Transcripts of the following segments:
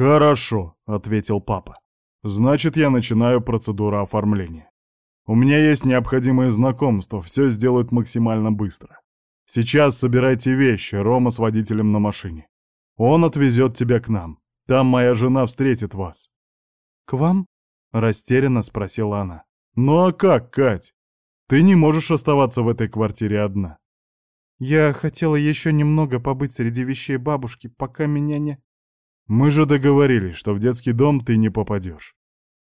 «Хорошо», — ответил папа. «Значит, я начинаю процедуру оформления. У меня есть необходимые знакомства, все сделают максимально быстро. Сейчас собирайте вещи, Рома с водителем на машине. Он отвезет тебя к нам. Там моя жена встретит вас». «К вам?» — растерянно спросила она. «Ну а как, Кать? Ты не можешь оставаться в этой квартире одна». «Я хотела еще немного побыть среди вещей бабушки, пока меня не...» Мы же договорились, что в детский дом ты не попадешь.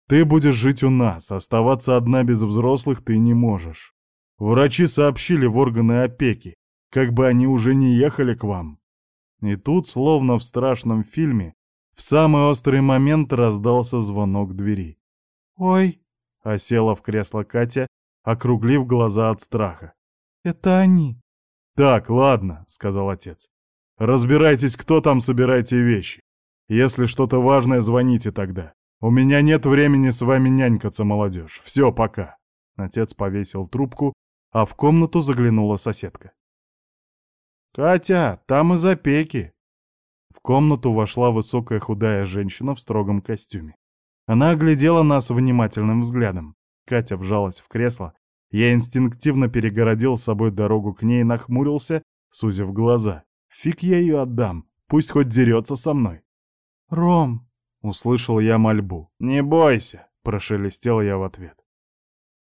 Ты будешь жить у нас, оставаться одна без взрослых ты не можешь. Врачи сообщили в органы опеки, как бы они уже не ехали к вам. И тут, словно в страшном фильме, в самый острый момент раздался звонок двери. «Ой!» — осела в кресло Катя, округлив глаза от страха. «Это они!» «Так, ладно», — сказал отец. «Разбирайтесь, кто там, собирайте вещи. Если что-то важное, звоните тогда. У меня нет времени с вами нянькаться, молодежь. Все, пока». Отец повесил трубку, а в комнату заглянула соседка. «Катя, там из опеки!» В комнату вошла высокая худая женщина в строгом костюме. Она оглядела нас внимательным взглядом. Катя вжалась в кресло. Я инстинктивно перегородил с собой дорогу к ней и нахмурился, сузив глаза. Фиг я ее отдам, пусть хоть дерется со мной. «Ром!» — услышал я мольбу. «Не бойся!» — прошелестел я в ответ.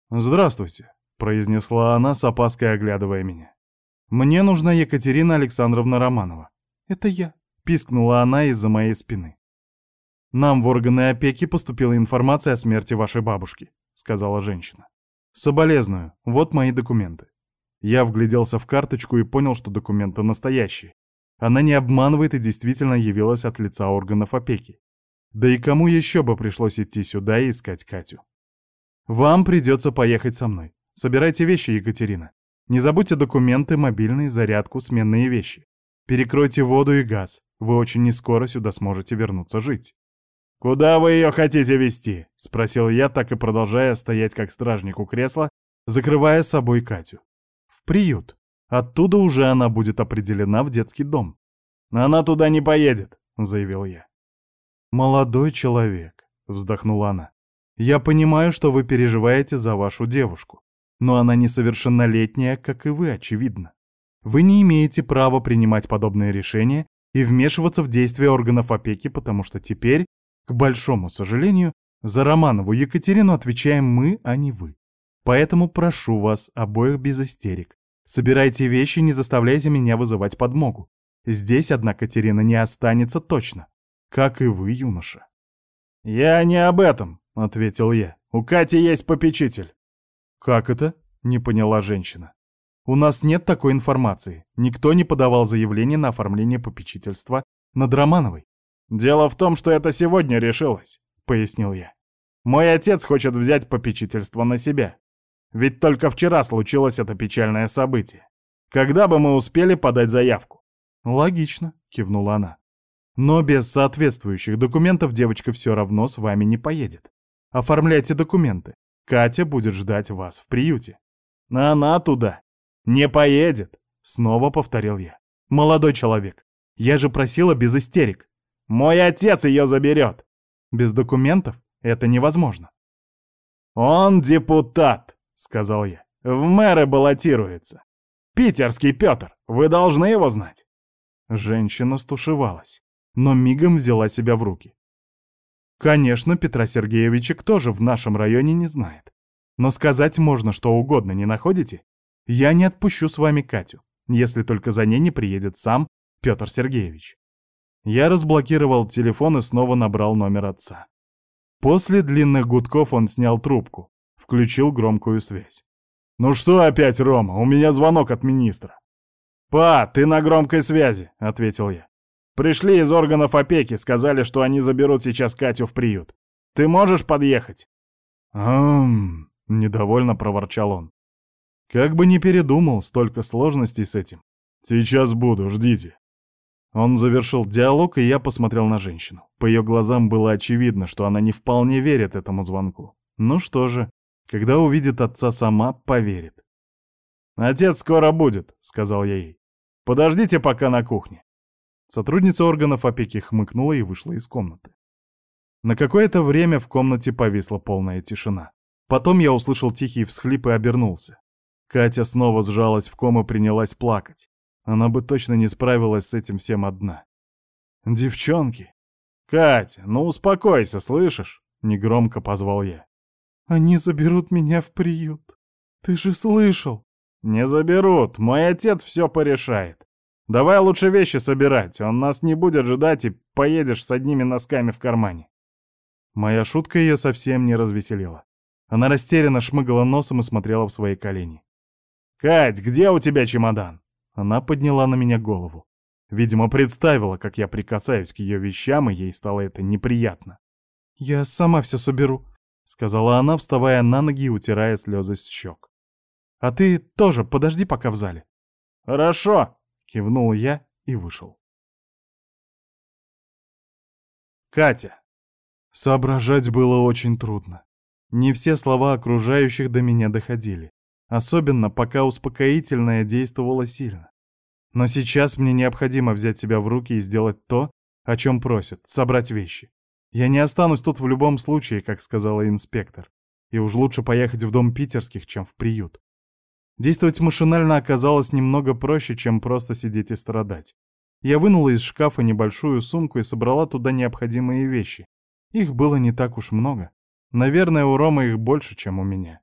«Здравствуйте!» — произнесла она с опаской, оглядывая меня. «Мне нужна Екатерина Александровна Романова». «Это я!» — пискнула она из-за моей спины. «Нам в органы опеки поступила информация о смерти вашей бабушки», — сказала женщина. «Соболезную. Вот мои документы». Я вгляделся в карточку и понял, что документы настоящие. Она не обманывает и действительно явилась от лица органов опеки. Да и кому еще бы пришлось идти сюда и искать Катю? Вам придется поехать со мной. Собирайте вещи, Екатерина. Не забудьте документы, мобильный, зарядку, сменные вещи. Перекройте воду и газ. Вы очень нескоро сюда сможете вернуться жить. «Куда вы ее хотите везти?» — спросил я, так и продолжая стоять как стражник у кресла, закрывая собой Катю. «В приют. Оттуда уже она будет определена в детский дом. Она туда не поедет, заявил я. Молодой человек, вздохнула она. Я понимаю, что вы переживаете за вашу девушку, но она несовершеннолетняя, как и вы, очевидно. Вы не имеете права принимать подобные решения и вмешиваться в действия органов опеки, потому что теперь, к большому сожалению, за Романову Екатерину отвечаем мы, а не вы. Поэтому прошу вас обоих без истерик. Собирайте вещи, не заставляйте меня вызывать подмогу. Здесь одна Катерина не останется точно, как и вы, юноша. «Я не об этом», — ответил я. «У Кати есть попечитель». «Как это?» — не поняла женщина. «У нас нет такой информации. Никто не подавал заявление на оформление попечительства над Романовой». «Дело в том, что это сегодня решилось», — пояснил я. «Мой отец хочет взять попечительство на себя. Ведь только вчера случилось это печальное событие. Когда бы мы успели подать заявку? Логично, кивнула она. Но без соответствующих документов девочка все равно с вами не поедет. Оформляйте документы. Катя будет ждать вас в приюте. Она туда не поедет, снова повторил я. Молодой человек, я же просила без истерик. Мой отец ее заберет. Без документов это невозможно. Он депутат, сказал я. «В мэры баллотируется. Питерский Петр, вы должны его знать». Женщина стушевалась, но мигом взяла себя в руки. Конечно, Петра Сергеевича кто же в нашем районе не знает. Но сказать можно что угодно, не находите? Я не отпущу с вами Катю, если только за ней не приедет сам Петр Сергеевич. Я разблокировал телефон и снова набрал номер отца. После длинных гудков он снял трубку. Включил громкую связь. «Ну что опять, Рома? У меня звонок от министра». «Па, ты на громкой связи», — ответил я. «Пришли из органов опеки, сказали, что они заберут сейчас Катю в приют. Ты можешь подъехать?» «Ам...» — недовольно проворчал он. «Как бы не передумал, столько сложностей с этим. Сейчас буду, ждите». Он завершил диалог, и я посмотрел на женщину. По ее глазам было очевидно, что она не вполне верит этому звонку. Ну что же, когда увидит отца сама, поверит. «Отец скоро будет», — сказал я ей. «Подождите пока на кухне». Сотрудница органов опеки хмыкнула и вышла из комнаты. На какое-то время в комнате повисла полная тишина. Потом я услышал тихий всхлип и обернулся. Катя снова сжалась в ком и принялась плакать. Она бы точно не справилась с этим всем одна. «Девчонки!» «Катя, ну успокойся, слышишь?» — негромко позвал я. «Они заберут меня в приют. Ты же слышал!» «Не заберут, мой отец все порешает. Давай лучше вещи собирать, он нас не будет ждать и поедешь с одними носками в кармане». Моя шутка ее совсем не развеселила. Она растерянно шмыгала носом и смотрела в свои колени. «Кать, где у тебя чемодан?» Она подняла на меня голову. Видимо, представила, как я прикасаюсь к ее вещам, и ей стало это неприятно. «Я сама все соберу», — сказала она, вставая на ноги и утирая слезы с щек. «А ты тоже подожди пока в зале». «Хорошо», — кивнул я и вышел. Катя. Соображать было очень трудно. Не все слова окружающих до меня доходили, особенно пока успокоительное действовало сильно. Но сейчас мне необходимо взять себя в руки и сделать то, о чем просят, собрать вещи. Я не останусь тут в любом случае, как сказала инспектор. И уж лучше поехать в дом питерских, чем в приют. Действовать машинально оказалось немного проще, чем просто сидеть и страдать. Я вынула из шкафа небольшую сумку и собрала туда необходимые вещи. Их было не так уж много. Наверное, у Ромы их больше, чем у меня.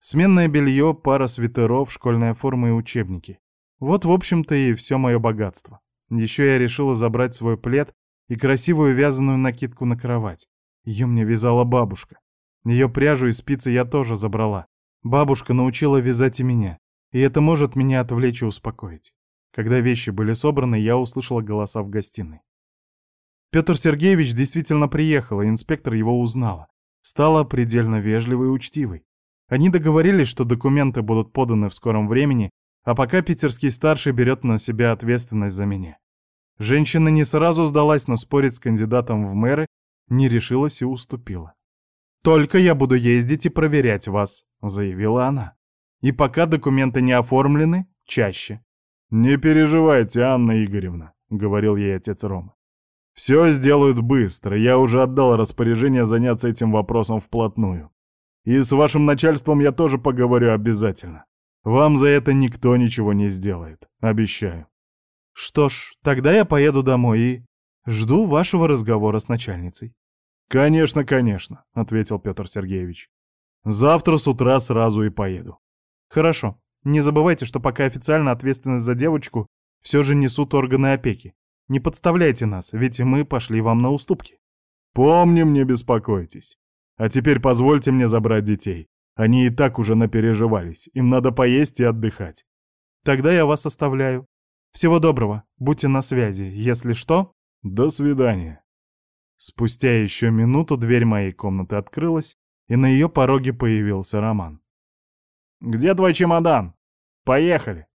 Сменное белье, пара свитеров, школьная форма и учебники. Вот, в общем-то, и все мое богатство. Еще я решила забрать свой плед и красивую вязаную накидку на кровать. Ее мне вязала бабушка. Ее пряжу и спицы я тоже забрала. Бабушка научила вязать и меня, и это может меня отвлечь и успокоить. Когда вещи были собраны, я услышала голоса в гостиной. Петр Сергеевич действительно приехал, и инспектор его узнала стала предельно вежливой и учтивой. Они договорились, что документы будут поданы в скором времени, а пока питерский старший берет на себя ответственность за меня. Женщина не сразу сдалась, но спорить с кандидатом в мэры не решилась и уступила. «Только я буду ездить и проверять вас», — заявила она. «И пока документы не оформлены, чаще». «Не переживайте, Анна Игоревна», — говорил ей отец Рома. Все сделают быстро, я уже отдал распоряжение заняться этим вопросом вплотную. И с вашим начальством я тоже поговорю обязательно. Вам за это никто ничего не сделает, обещаю. Что ж, тогда я поеду домой и жду вашего разговора с начальницей. Конечно, конечно, ответил Петр Сергеевич. Завтра с утра сразу и поеду. Хорошо. Не забывайте, что пока официально ответственность за девочку все же несут органы опеки. Не подставляйте нас, ведь мы пошли вам на уступки. Помним, не беспокойтесь. А теперь позвольте мне забрать детей. Они и так уже напереживались. Им надо поесть и отдыхать. Тогда я вас оставляю. Всего доброго. Будьте на связи. Если что... До свидания. Спустя еще минуту дверь моей комнаты открылась, и на ее пороге появился Роман. «Где твой чемодан? Поехали!»